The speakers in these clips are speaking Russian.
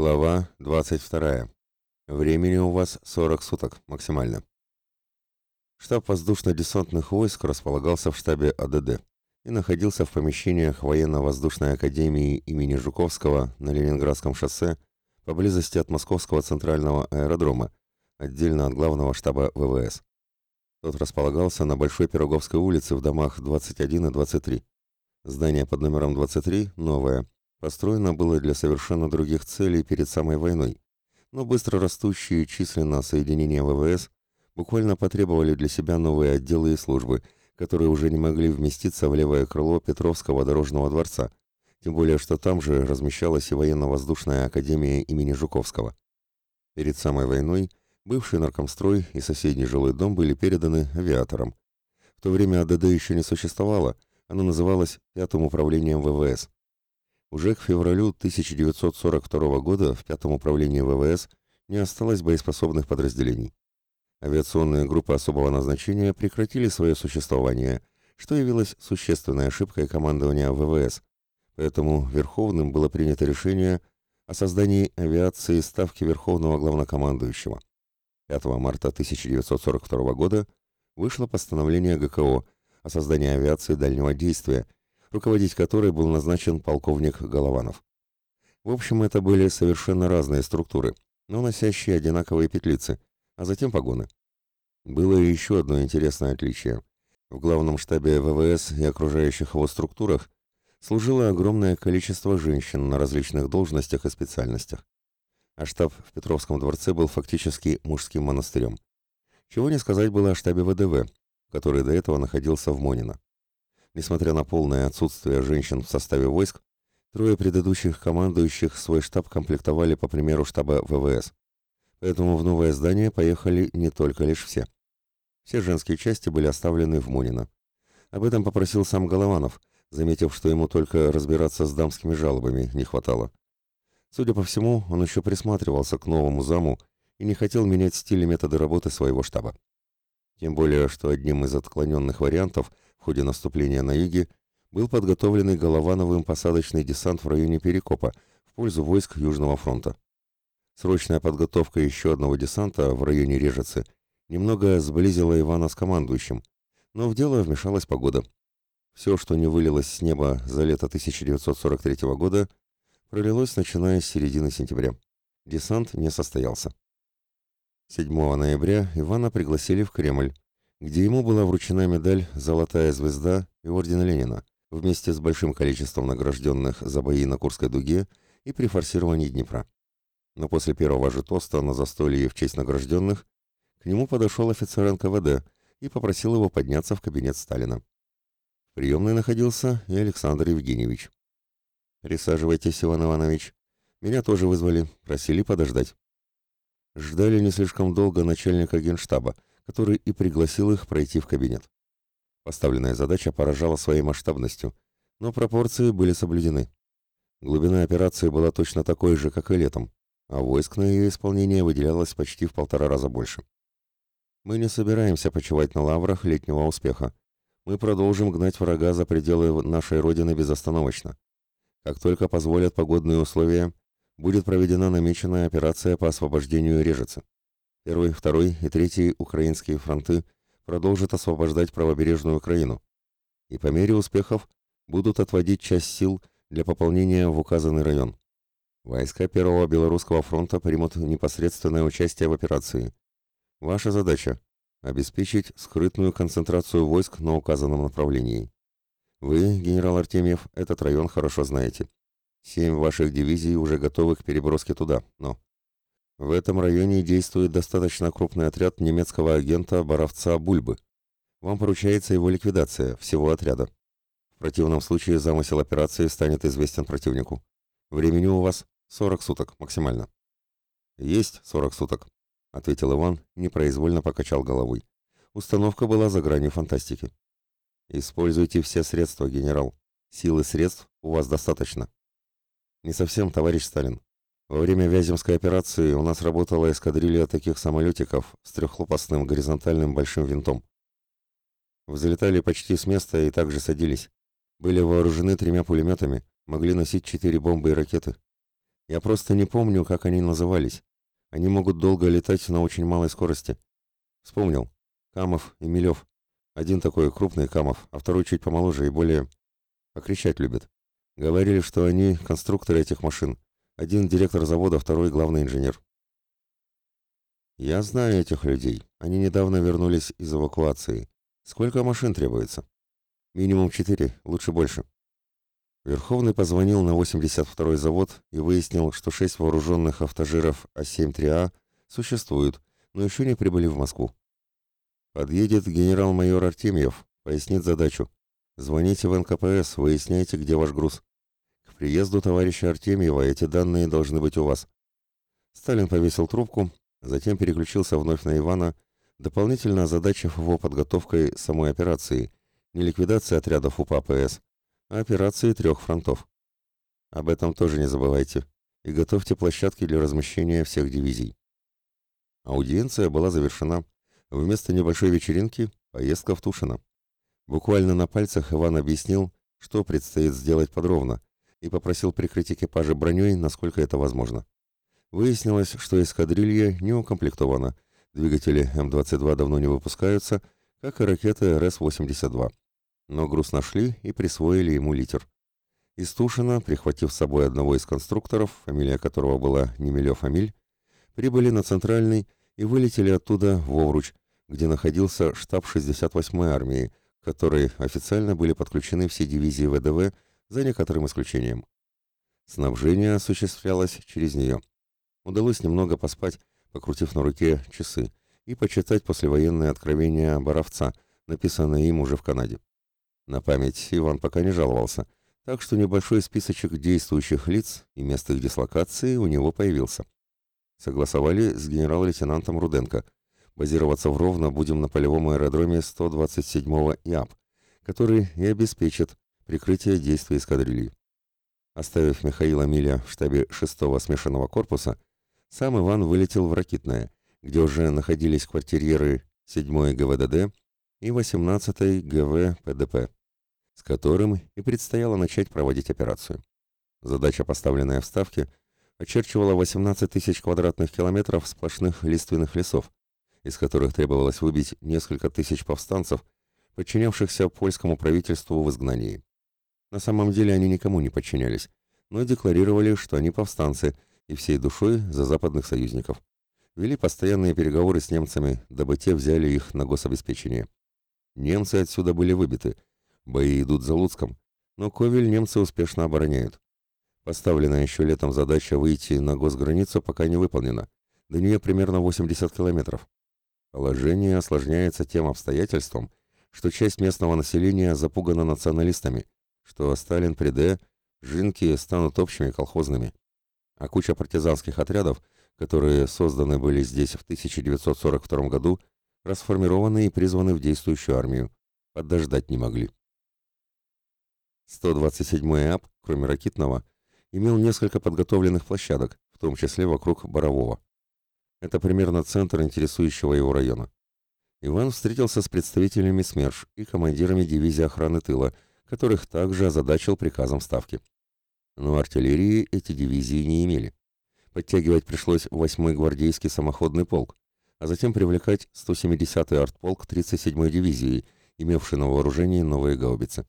Глава 22. Времени у вас 40 суток максимально. Штаб воздушно-десантных войск располагался в штабе АДД и находился в помещениях военно-воздушной академии имени Жуковского на Ленинградском шоссе поблизости от Московского центрального аэродрома, отдельно от главного штаба ВВС. Тот располагался на Большой Пироговской улице в домах 21 и 23. Здание под номером 23 новое, построено было для совершенно других целей перед самой войной, но быстро растущие численно соединения ВВС буквально потребовали для себя новые отделы и службы, которые уже не могли вместиться в левое крыло Петровского дорожного дворца, тем более что там же размещалась и военно-воздушная академия имени Жуковского. Перед самой войной бывший наркомстрой и соседний жилой дом были переданы авиаторам. В то время АДД еще не существовало, оно называлось Пятым управлением ВВС. Уже к февралю 1942 года в Пятом управлении ВВС не осталось боеспособных подразделений. Авиационные группы особого назначения прекратили свое существование, что явилось существенной ошибкой командования ВВС, поэтому Верховным было принято решение о создании авиации Ставки Верховного Главнокомандующего. 5 марта 1942 года вышло постановление ГКО о создании авиации дальнего действия – руководить которой был назначен полковник Голованов. В общем, это были совершенно разные структуры, но носящие одинаковые петлицы, а затем погоны. Было еще одно интересное отличие. В главном штабе ВВС и окружающих его структурах служило огромное количество женщин на различных должностях и специальностях. А штаб в Петровском дворце был фактически мужским монастырем. Чего не сказать было о штабе ВДВ, который до этого находился в Монино. Несмотря на полное отсутствие женщин в составе войск, трое предыдущих командующих свой штаб комплектовали по примеру штаба ВВС. Поэтому в новое здание поехали не только лишь все. Все женские части были оставлены в Мунино. Об этом попросил сам Голованов, заметив, что ему только разбираться с дамскими жалобами не хватало. Судя по всему, он еще присматривался к новому заму и не хотел менять стиль и методы работы своего штаба. Тем более, что одним из отклоненных вариантов – в ходе наступления на юге был подготовленный Головановым посадочный десант в районе Перекопа в пользу войск Южного фронта. Срочная подготовка еще одного десанта в районе Режицы немного сблизила Ивана с командующим, но в дело вмешалась погода. Все, что не вылилось с неба за лето 1943 года, пролилось начиная с середины сентября. Десант не состоялся. 7 ноября Ивана пригласили в Кремль, где ему была вручена медаль «Золотая звезда» и орден Ленина вместе с большим количеством награжденных за бои на Курской дуге и при форсировании Днепра. Но после первого же тоста на застолье в честь награжденных к нему подошел офицер НКВД и попросил его подняться в кабинет Сталина. В приемной находился и Александр Евгеньевич. «Присаживайтесь, Иван Иванович. Меня тоже вызвали, просили подождать». Ждали не слишком долго начальника генштаба, который и пригласил их пройти в кабинет. Поставленная задача поражала своей масштабностью, но пропорции были соблюдены. Глубина операции была точно такой же, как и летом, а войск на ее исполнение выделялось почти в полтора раза больше. Мы не собираемся почивать на лаврах летнего успеха. Мы продолжим гнать врага за пределы нашей Родины безостановочно. Как только позволят погодные условия, будет проведена намеченная операция по освобождению Режицы. Первый, второй и третий украинские фронты продолжат освобождать правобережную Украину и по мере успехов будут отводить часть сил для пополнения в указанный район. Войска Первого Белорусского фронта примут непосредственное участие в операции. Ваша задача – обеспечить скрытную концентрацию войск на указанном направлении. Вы, генерал Артемьев, этот район хорошо знаете. Семь ваших дивизий уже готовы к переброске туда, но... В этом районе действует достаточно крупный отряд немецкого агента Боровца Бульбы. Вам поручается его ликвидация, всего отряда. В противном случае замысел операции станет известен противнику. Времени у вас 40 суток максимально. Есть 40 суток, ответил Иван непроизвольно покачал головой. Установка была за гранью фантастики. Используйте все средства, генерал. Силы средств у вас достаточно. Не совсем, товарищ Сталин. Во время Вяземской операции у нас работала эскадрилья таких самолетиков с трехлопастным горизонтальным большим винтом. Взлетали почти с места и также садились. Были вооружены тремя пулеметами, могли носить четыре бомбы и ракеты. Я просто не помню, как они назывались. Они могут долго летать на очень малой скорости. Вспомнил. Камов и Милев. Один такой крупный Камов, а второй чуть помоложе и более... Покричать любит. Говорили, что они конструкторы этих машин. Один директор завода, второй главный инженер. Я знаю этих людей. Они недавно вернулись из эвакуации. Сколько машин требуется? Минимум четыре, лучше больше. Верховный позвонил на 82-й завод и выяснил, что шесть вооруженных автожиров А7-3А существуют, но еще не прибыли в Москву. Подъедет генерал-майор Артемьев, пояснит задачу. Звоните в НКПС, выясняйте, где ваш груз. Приезду товарища Артемьева эти данные должны быть у вас. Сталин повесил трубку, затем переключился вновь на Ивана, дополнительно озадачив его подготовкой самой операции, не ликвидации отрядов УПА-ПС, операции трех фронтов. Об этом тоже не забывайте и готовьте площадки для размещения всех дивизий. Аудиенция была завершена. Вместо небольшой вечеринки – поездка в Тушино. Буквально на пальцах Иван объяснил, что предстоит сделать подробно, и попросил прикрыть экипажи броней, насколько это возможно. Выяснилось, что эскадрилья не укомплектована, двигатели М-22 давно не выпускаются, как и ракеты РС-82 но груз нашли и присвоили ему литер. Из Тушина, прихватив с собой одного из конструкторов, фамилия которого была Немелев Амиль, прибыли на Центральный и вылетели оттуда в Овруч, где находился штаб 68-й армии, к которой официально были подключены все дивизии ВДВ, за некоторым исключением. Снабжение осуществлялось через нее. Удалось немного поспать, покрутив на руке часы, и почитать послевоенные откровения Боровца, написанные им уже в Канаде. На память Иван пока не жаловался, так что небольшой списочек действующих лиц и мест их дислокации у него появился. Согласовали с генерал-лейтенантом Руденко. Базироваться в Ровно будем на полевом аэродроме 127-го ИАП, который и обеспечит прикрытие действий эскадрильи. Оставив Михаила Миля в штабе 6-го смешанного корпуса, сам Иван вылетел в Ракитное, где уже находились квартирьеры 7-й ГВДД и 18-й ГВ ПДП с которым и предстояло начать проводить операцию. Задача, поставленная в Ставке, очерчивала 18 тысяч квадратных километров сплошных лиственных лесов, из которых требовалось выбить несколько тысяч повстанцев, подчинявшихся польскому правительству в изгнании. На самом деле они никому не подчинялись, но декларировали, что они повстанцы и всей душой за западных союзников. Вели постоянные переговоры с немцами, дабы те взяли их на гособеспечение. Немцы отсюда были выбиты – Бои идут за Луцком, но Ковель немцы успешно обороняют. Поставленная еще летом задача выйти на госграницу пока не выполнена. До нее примерно 80 километров. Положение осложняется тем обстоятельством, что часть местного населения запугана националистами, что Сталин при жинки станут общими колхозными. А куча партизанских отрядов, которые созданы были здесь в 1942 году, расформированы и призваны в действующую армию. Подождать не могли. 127-й АП, кроме ракетного, имел несколько подготовленных площадок, в том числе вокруг Борового. Это примерно центр интересующего его района. Иван встретился с представителями СМЕРШ и командирами дивизии охраны тыла, которых также озадачил приказом Ставки. Но артиллерии эти дивизии не имели. Подтягивать пришлось 8-й гвардейский самоходный полк, а затем привлекать 170-й артполк 37-й дивизии, имевший на вооружении новые гаубицы.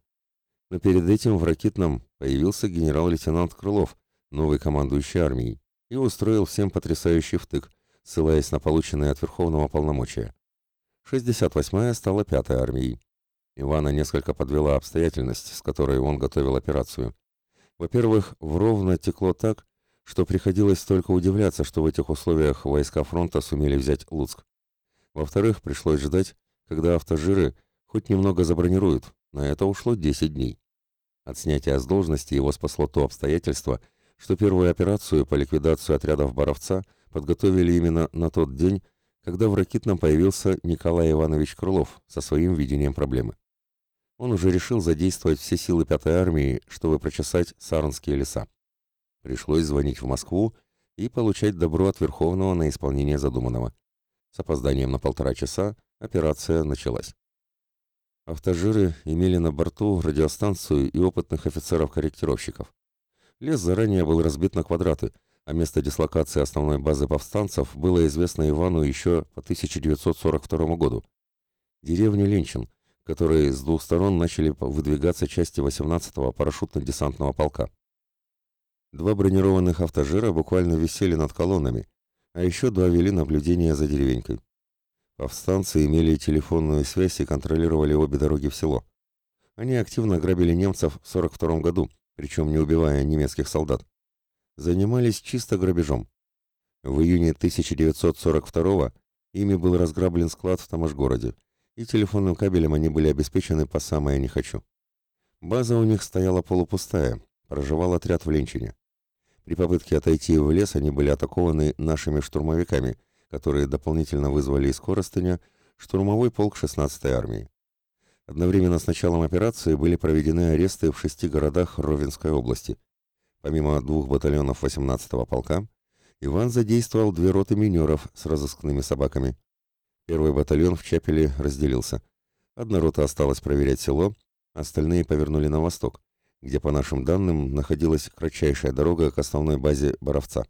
Но перед этим в Ракитном появился генерал-лейтенант Крылов, новый командующий армией, и устроил всем потрясающий втык, ссылаясь на полученные от Верховного полномочия. 68-я стала пятой армией. Ивана несколько подвела обстоятельность, с которой он готовил операцию. Во-первых, в Ровно текло так, что приходилось только удивляться, что в этих условиях войска фронта сумели взять Луцк. Во-вторых, пришлось ждать, когда автожиры хоть немного забронируют, на это ушло 10 дней. От снятия с должности его спасло то обстоятельство, что первую операцию по ликвидации отрядов Боровца подготовили именно на тот день, когда в Ракитном появился Николай Иванович Крылов со своим видением проблемы. Он уже решил задействовать все силы Пятой армии, чтобы прочесать Сарнские леса. Пришлось звонить в Москву и получать добро от Верховного на исполнение задуманного. С опозданием на полтора часа операция началась. Автожиры имели на борту радиостанцию и опытных офицеров-корректировщиков. Лес заранее был разбит на квадраты, а место дислокации основной базы повстанцев было известно Ивану еще по 1942 году. Деревня Ленчин, которые с двух сторон начали выдвигаться части 18-го парашютно-десантного полка. Два бронированных автожира буквально висели над колоннами, а еще два вели наблюдение за деревенькой. Повстанцы имели телефонную связь и контролировали обе дороги в село. Они активно грабили немцев в 42 году, причем не убивая немецких солдат занимались чисто грабежом. В июне 1942 ими был разграблен склад в Таможгороде, и телефонным кабелем они были обеспечены по самое не хочу. База у них стояла полупустая, проживал отряд в Ленчине. При попытке отойти в лес они были атакованы нашими штурмовиками, которые дополнительно вызвали из Коростыня штурмовой полк 16-й армии. Одновременно с началом операции были проведены аресты в шести городах Ровенской области – Помимо двух батальонов 18-го полка, Иван задействовал две роты минеров с разыскными собаками. Первый батальон в Чапеле разделился. Одна рота осталась проверять село, остальные повернули на восток, где, по нашим данным, находилась кратчайшая дорога к основной базе Боровца.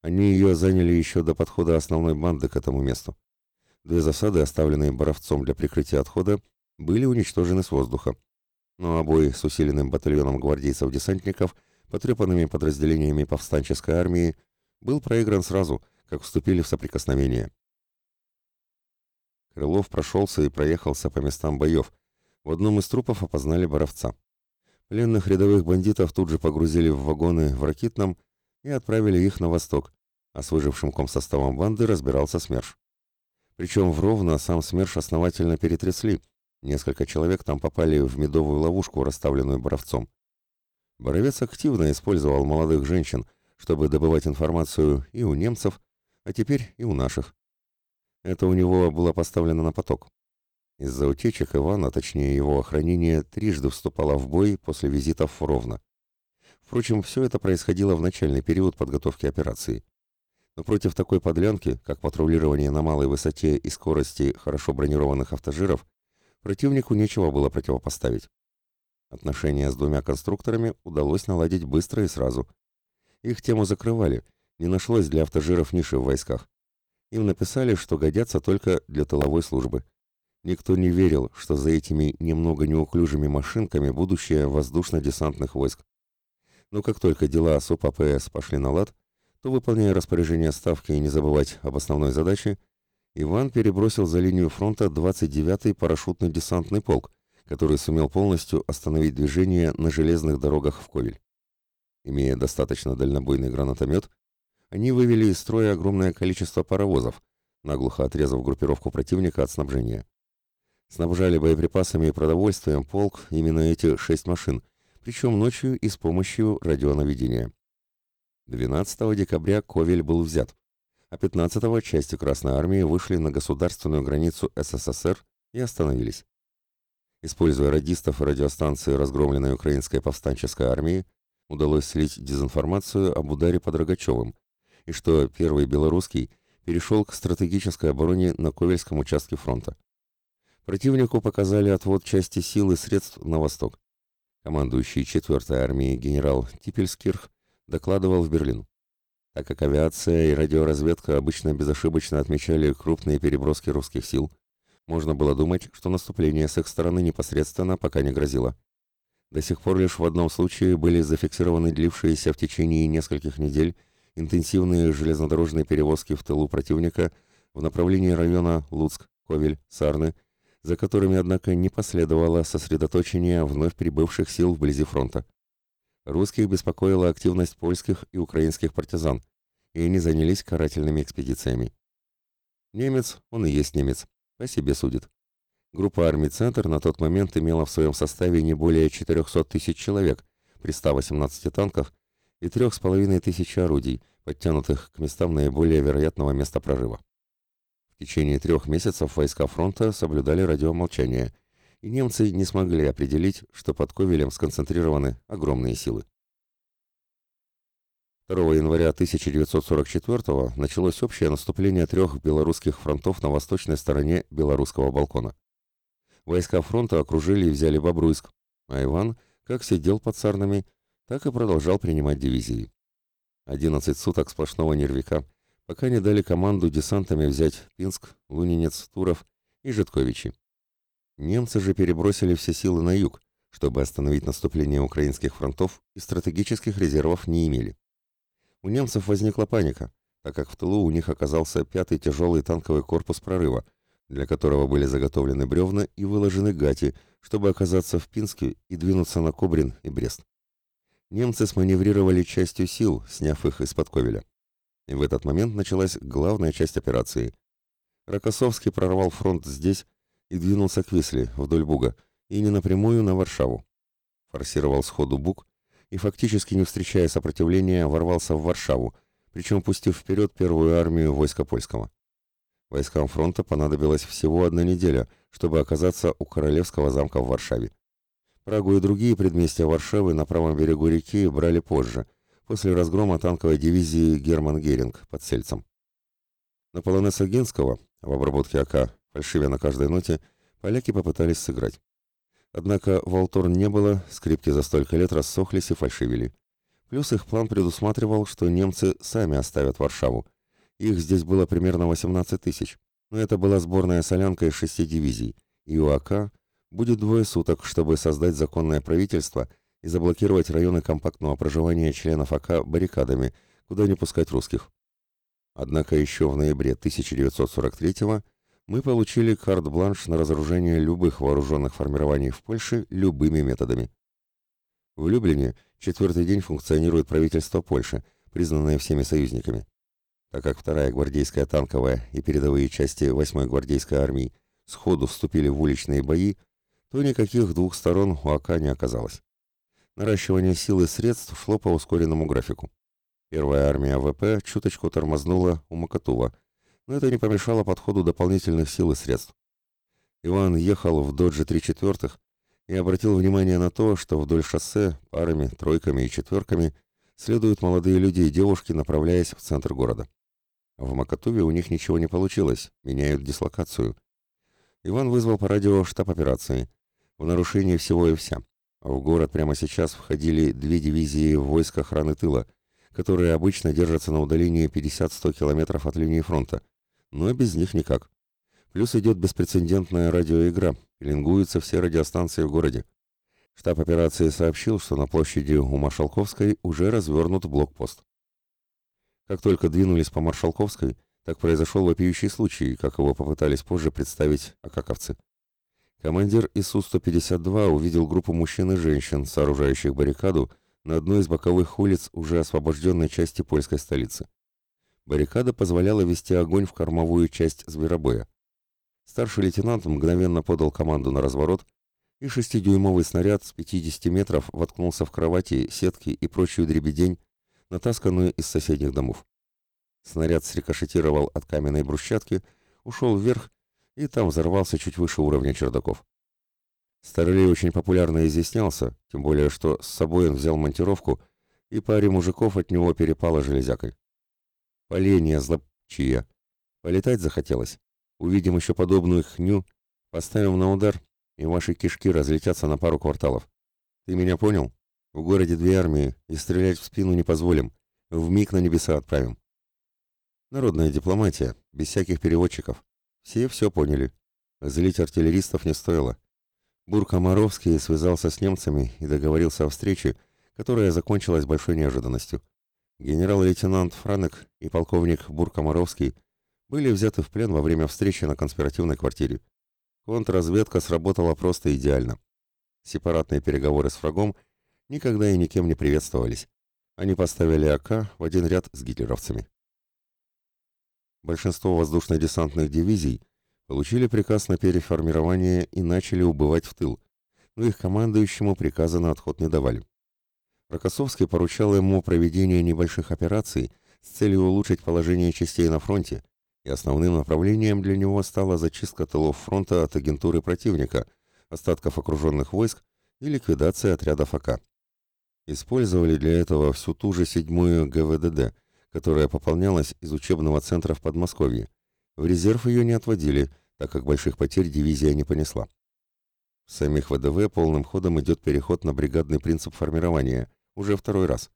Они ее заняли еще до подхода основной банды к этому месту. Две засады, оставленные Боровцом для прикрытия отхода, были уничтожены с воздуха. Но обои с усиленным батальоном гвардейцев-десантников – потрепанными подразделениями повстанческой армии, был проигран сразу, как вступили в соприкосновение. Крылов прошелся и проехался по местам боев. В одном из трупов опознали Боровца. Пленных рядовых бандитов тут же погрузили в вагоны в Ракитном и отправили их на восток, а с выжившим комсоставом банды разбирался СМЕРШ. Причем в Ровно сам СМЕРШ основательно перетрясли, несколько человек там попали в медовую ловушку, расставленную Боровцом. Боровец активно использовал молодых женщин, чтобы добывать информацию и у немцев, а теперь и у наших. Это у него было поставлено на поток. Из-за утечек Ивана, точнее его охранения, трижды вступала в бой после визитов в Ровно. Впрочем, все это происходило в начальный период подготовки операции. Но против такой подлянки, как патрулирование на малой высоте и скорости хорошо бронированных автожиров, противнику нечего было противопоставить. Отношения с двумя конструкторами удалось наладить быстро и сразу. Их тему закрывали, не нашлось для автожиров ниши в войсках. Им написали, что годятся только для тыловой службы. Никто не верил, что за этими немного неуклюжими машинками будущее воздушно-десантных войск. Но как только дела с УПАПС пошли на лад, то, выполняя распоряжение Ставки и не забывать об основной задаче, Иван перебросил за линию фронта 29-й парашютно-десантный полк, который сумел полностью остановить движение на железных дорогах в Ковель. Имея достаточно дальнобойный гранатомет, они вывели из строя огромное количество паровозов, наглухо отрезав группировку противника от снабжения. Снабжали боеприпасами и продовольствием полк именно эти шесть машин, причем ночью и с помощью радионаведения. 12 декабря Ковель был взят, а 15 части Красной Армии вышли на государственную границу СССР и остановились. Используя радистов и радиостанции разгромленной украинской повстанческой армии, удалось слить дезинформацию об ударе под Рогачевым, и что первый белорусский перешел к стратегической обороне на Ковельском участке фронта. Противнику показали отвод части сил и средств на восток. Командующий 4-й армией генерал Типельскирх докладывал в Берлин. Так как авиация и радиоразведка обычно безошибочно отмечали крупные переброски русских сил, можно было думать, что наступление с их стороны непосредственно пока не грозило. До сих пор лишь в одном случае были зафиксированы длившиеся в течение нескольких недель интенсивные железнодорожные перевозки в тылу противника в направлении района Луцк, Ковель, Сарны, за которыми, однако, не последовало сосредоточение вновь прибывших сил вблизи фронта. Русских беспокоила активность польских и украинских партизан, и они занялись карательными экспедициями. Немец, он и есть немец, по себе судит. Группа армий «Центр» на тот момент имела в своем составе не более 400 тысяч человек при 118 танках и 3,5 тысячи орудий, подтянутых к местам наиболее вероятного места прорыва. В течение трех месяцев войска фронта соблюдали радиомолчание, и немцы не смогли определить, что под Ковелем сконцентрированы огромные силы. 2 января 1944 началось общее наступление трех белорусских фронтов на восточной стороне Белорусского балкона. Войска фронта окружили и взяли Бобруйск, а Иван как сидел под Сарнами, так и продолжал принимать дивизии. 11 суток сплошного нервика, пока не дали команду десантами взять Пинск, Лунинец, Туров и Житковичи. Немцы же перебросили все силы на юг, чтобы остановить наступление украинских фронтов и стратегических резервов не имели. У немцев возникла паника, так как в тылу у них оказался пятый тяжелый танковый корпус прорыва, для которого были заготовлены бревна и выложены гати, чтобы оказаться в Пинске и двинуться на Кобрин и Брест. Немцы сманеврировали частью сил, сняв их из-под Ковеля. И в этот момент началась главная часть операции. Рокоссовский прорвал фронт здесь и двинулся к Висле, вдоль Буга, и не напрямую на Варшаву. Форсировал сходу Буг и, фактически не встречая сопротивления, ворвался в Варшаву, причем пустив вперед первую армию войска польского. Войскам фронта понадобилась всего одна неделя, чтобы оказаться у Королевского замка в Варшаве. Прагу и другие предместья Варшавы на правом берегу реки брали позже, после разгрома танковой дивизии Герман Геринг под Сельцем. На полонеса Генского, в обработке АК, фальшивя на каждой ноте, поляки попытались сыграть. Однако волторн не было, скрипки за столько лет рассохлись и фальшивили. Плюс их план предусматривал, что немцы сами оставят Варшаву. Их здесь было примерно 18 тысяч, но это была сборная солянка из шести дивизий, и у АК будет двое суток, чтобы создать законное правительство и заблокировать районы компактного проживания членов АК баррикадами, куда не пускать русских. Однако еще в ноябре 1943 мы получили карт-бланш на разоружение любых вооруженных формирований в Польше любыми методами. В Люблине четвертый день функционирует правительство Польши, признанное всеми союзниками. Так как вторая гвардейская танковая и передовые части 8-й гвардейской армии сходу вступили в уличные бои, то никаких двух сторон у АК не оказалось. Наращивание сил и средств шло по ускоренному графику. Первая армия ВП чуточку тормознула у Макатува, но это не помешало подходу дополнительных сил и средств. Иван ехал в «Додже 3 четвертых» и обратил внимание на то, что вдоль шоссе парами, тройками и четверками следуют молодые люди и девушки, направляясь в центр города. В Макатуве у них ничего не получилось, меняют дислокацию. Иван вызвал по радио штаб операции – в нарушении всего и вся. В город прямо сейчас входили две дивизии войск охраны тыла, которые обычно держатся на удалении 50-100 километров от линии фронта, но без них никак. Плюс идет беспрецедентная радиоигра, пеленгуются все радиостанции в городе. Штаб операции сообщил, что на площади у Маршалковской уже развернут блокпост. Как только двинулись по Маршалковской, так произошел вопиющий случай, как его попытались позже представить акаковцы. Командир ИСУ-152 увидел группу мужчин и женщин, сооружающих баррикаду на одной из боковых улиц уже освобожденной части польской столицы. Баррикада позволяла вести огонь в кормовую часть зверобоя. Старший лейтенант мгновенно подал команду на разворот, и шестидюймовый снаряд с 50 метров воткнулся в кровати, сетки и прочую дребедень, натасканную из соседних домов. Снаряд срикошетировал от каменной брусчатки, ушел вверх и там взорвался чуть выше уровня чердаков. Старлей очень популярно изъяснялся, тем более что с собой он взял монтировку, и паре мужиков от него перепало железякой. Поленья злобчия. Полетать захотелось. Увидим еще подобную хню, поставим на удар, и ваши кишки разлетятся на пару кварталов. Ты меня понял? В городе две армии, и стрелять в спину не позволим. В миг на небеса отправим. Народная дипломатия, без всяких переводчиков. Все все поняли. Злить артиллеристов не стоило. Бур-Комаровский связался с немцами и договорился о встрече, которая закончилась большой неожиданностью. Генерал-лейтенант Франек и полковник Бур-Комаровский были взяты в плен во время встречи на конспиративной квартире. Контрразведка сработала просто идеально. Сепаратные переговоры с врагом никогда и никем не приветствовались. Они поставили АК в один ряд с гитлеровцами. Большинство воздушно-десантных дивизий получили приказ на переформирование и начали убывать в тыл, но их командующему приказа на отход не давали. Рокоссовский поручал ему проведение небольших операций с целью улучшить положение частей на фронте, и основным направлением для него стала зачистка тылов фронта от агентуры противника, остатков окруженных войск и ликвидация отрядов АК. Использовали для этого всю ту же седьмую ГВДД, которая пополнялась из учебного центра в Подмосковье. В резерв ее не отводили, так как больших потерь дивизия не понесла. В самих ВДВ полным ходом идет переход на бригадный принцип формирования, уже второй раз.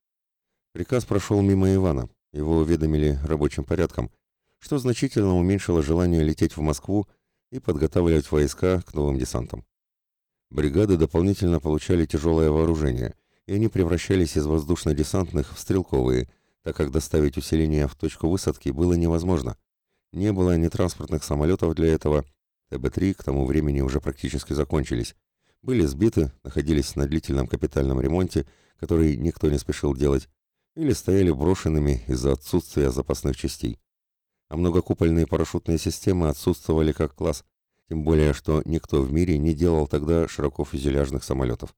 Приказ прошел мимо Ивана, его уведомили рабочим порядком, что значительно уменьшило желание лететь в Москву и подготавливать войска к новым десантам. Бригады дополнительно получали тяжелое вооружение, и они превращались из воздушно-десантных в стрелковые, так как доставить усиление в точку высадки было невозможно. Не было ни транспортных самолетов для этого, ТБ-3 к тому времени уже практически закончились, были сбиты, находились на длительном капитальном ремонте, который никто не спешил делать, или стояли брошенными из-за отсутствия запасных частей. А многокупольные парашютные системы отсутствовали как класс, тем более, что никто в мире не делал тогда широкофюзеляжных самолетов.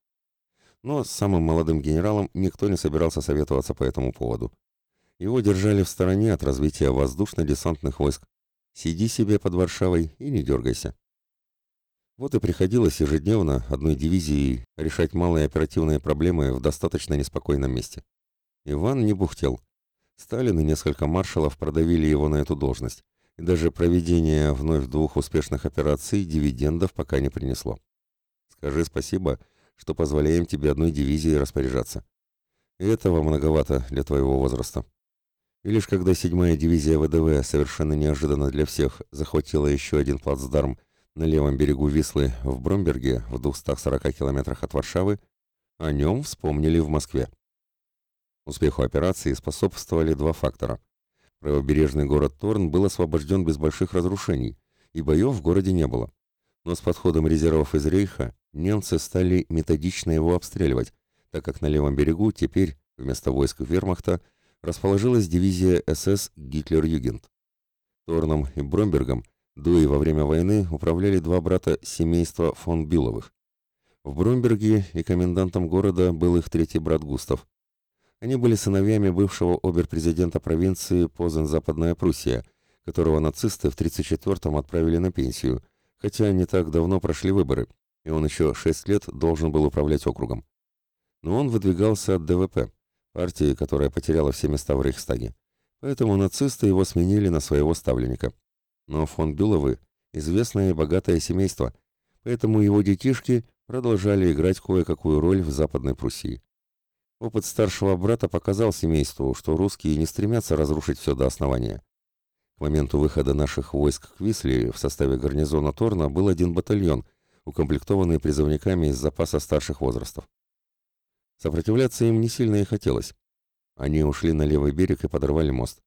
Но с самым молодым генералом никто не собирался советоваться по этому поводу. Его держали в стороне от развития воздушно-десантных войск. Сиди себе под Варшавой и не дергайся. Вот и приходилось ежедневно одной дивизией решать малые оперативные проблемы в достаточно неспокойном месте. Иван не бухтел. Сталин и несколько маршалов продавили его на эту должность, и даже проведение вновь двух успешных операций дивидендов пока не принесло. Скажи спасибо, что позволяем тебе одной дивизией распоряжаться. И этого многовато для твоего возраста. И лишь когда седьмая дивизия ВДВ совершенно неожиданно для всех захватила еще один плацдарм на левом берегу Вислы в Бромберге в 240 километрах от Варшавы, о нем вспомнили в Москве. Успеху операции способствовали два фактора. Правобережный город Торн был освобожден без больших разрушений, и боев в городе не было. Но с подходом резервов из Рейха немцы стали методично его обстреливать, так как на левом берегу теперь, вместо войск вермахта, расположилась дивизия СС «Гитлер-Югент». Торном и Бромбергом до и во время войны управляли два брата семейства фон Бюловых. В Бромберге и комендантом города был их третий брат Густав. Они были сыновьями бывшего обер-президента провинции Позен-Западная Пруссия, которого нацисты в 1934-м отправили на пенсию, хотя не так давно прошли выборы, и он еще шесть лет должен был управлять округом. Но он выдвигался от ДВП, партии, которая потеряла все места в Рейхстаге. Поэтому нацисты его сменили на своего ставленника. Но фон Бюловы – известное и богатое семейство, поэтому его детишки продолжали играть кое-какую роль в Западной Пруссии. Опыт старшего брата показал семейству, что русские не стремятся разрушить все до основания. К моменту выхода наших войск к Висле в составе гарнизона Торна был один батальон, укомплектованный призывниками из запаса старших возрастов. Сопротивляться им не сильно и хотелось. Они ушли на левый берег и подорвали мост.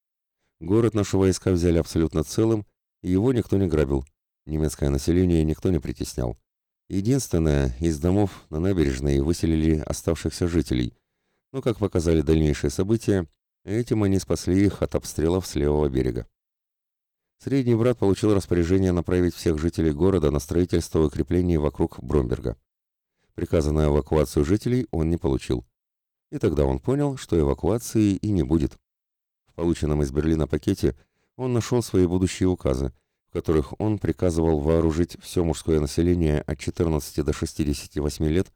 Город наши войска взяли абсолютно целым, и его никто не грабил. Немецкое население никто не притеснял. Единственное, из домов на набережной выселили оставшихся жителей, но, как показали дальнейшие события, этим они спасли их от обстрелов с левого берега. Средний брат получил распоряжение направить всех жителей города на строительство укреплений вокруг Бромберга. Приказа на эвакуацию жителей он не получил. И тогда он понял, что эвакуации и не будет. В полученном из Берлина пакете он нашел свои будущие указы, в которых он приказывал вооружить все мужское население от 14 до 68 лет,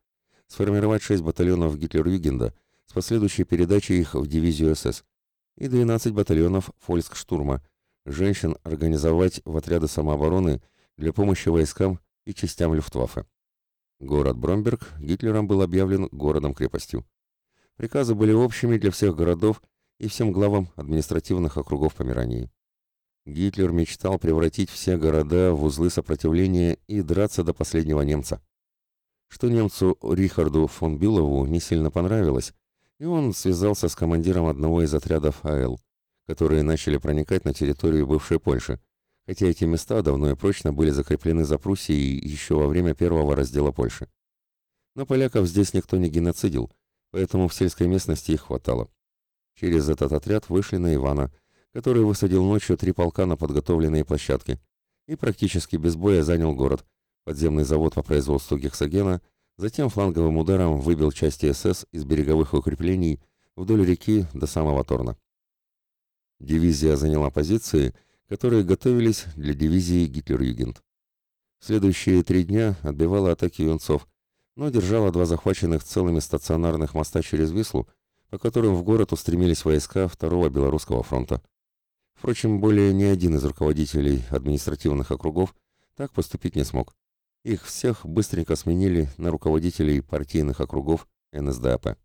сформировать 6 батальонов Гитлер-Югенда – с последующей передачей их в дивизию СС, и 12 батальонов фольксштурма, женщин организовать в отряды самообороны для помощи войскам и частям Люфтваффе. Город Бромберг Гитлером был объявлен городом-крепостью. Приказы были общими для всех городов и всем главам административных округов Померании. Гитлер мечтал превратить все города в узлы сопротивления и драться до последнего немца. Что немцу Рихарду фон Бюлову не сильно понравилось, и он связался с командиром одного из отрядов АЛ, которые начали проникать на территорию бывшей Польши, хотя эти места давно и прочно были закреплены за Пруссией еще во время первого раздела Польши. Но поляков здесь никто не геноцидил, поэтому в сельской местности их хватало. Через этот отряд вышли на Ивана, который высадил ночью три полка на подготовленные площадки и практически без боя занял город, подземный завод по производству гексогена – Затем фланговым ударом выбил части СС из береговых укреплений вдоль реки до самого Торна. Дивизия заняла позиции, которые готовились для дивизии Гитлер-Югент. следующие три дня отбивала атаки юнцов, но держала два захваченных целыми стационарных моста через Вислу, по которым в город устремились войска Второго Белорусского фронта. Впрочем, более ни один из руководителей административных округов так поступить не смог. Их всех быстренько сменили на руководителей партийных округов НСДАП.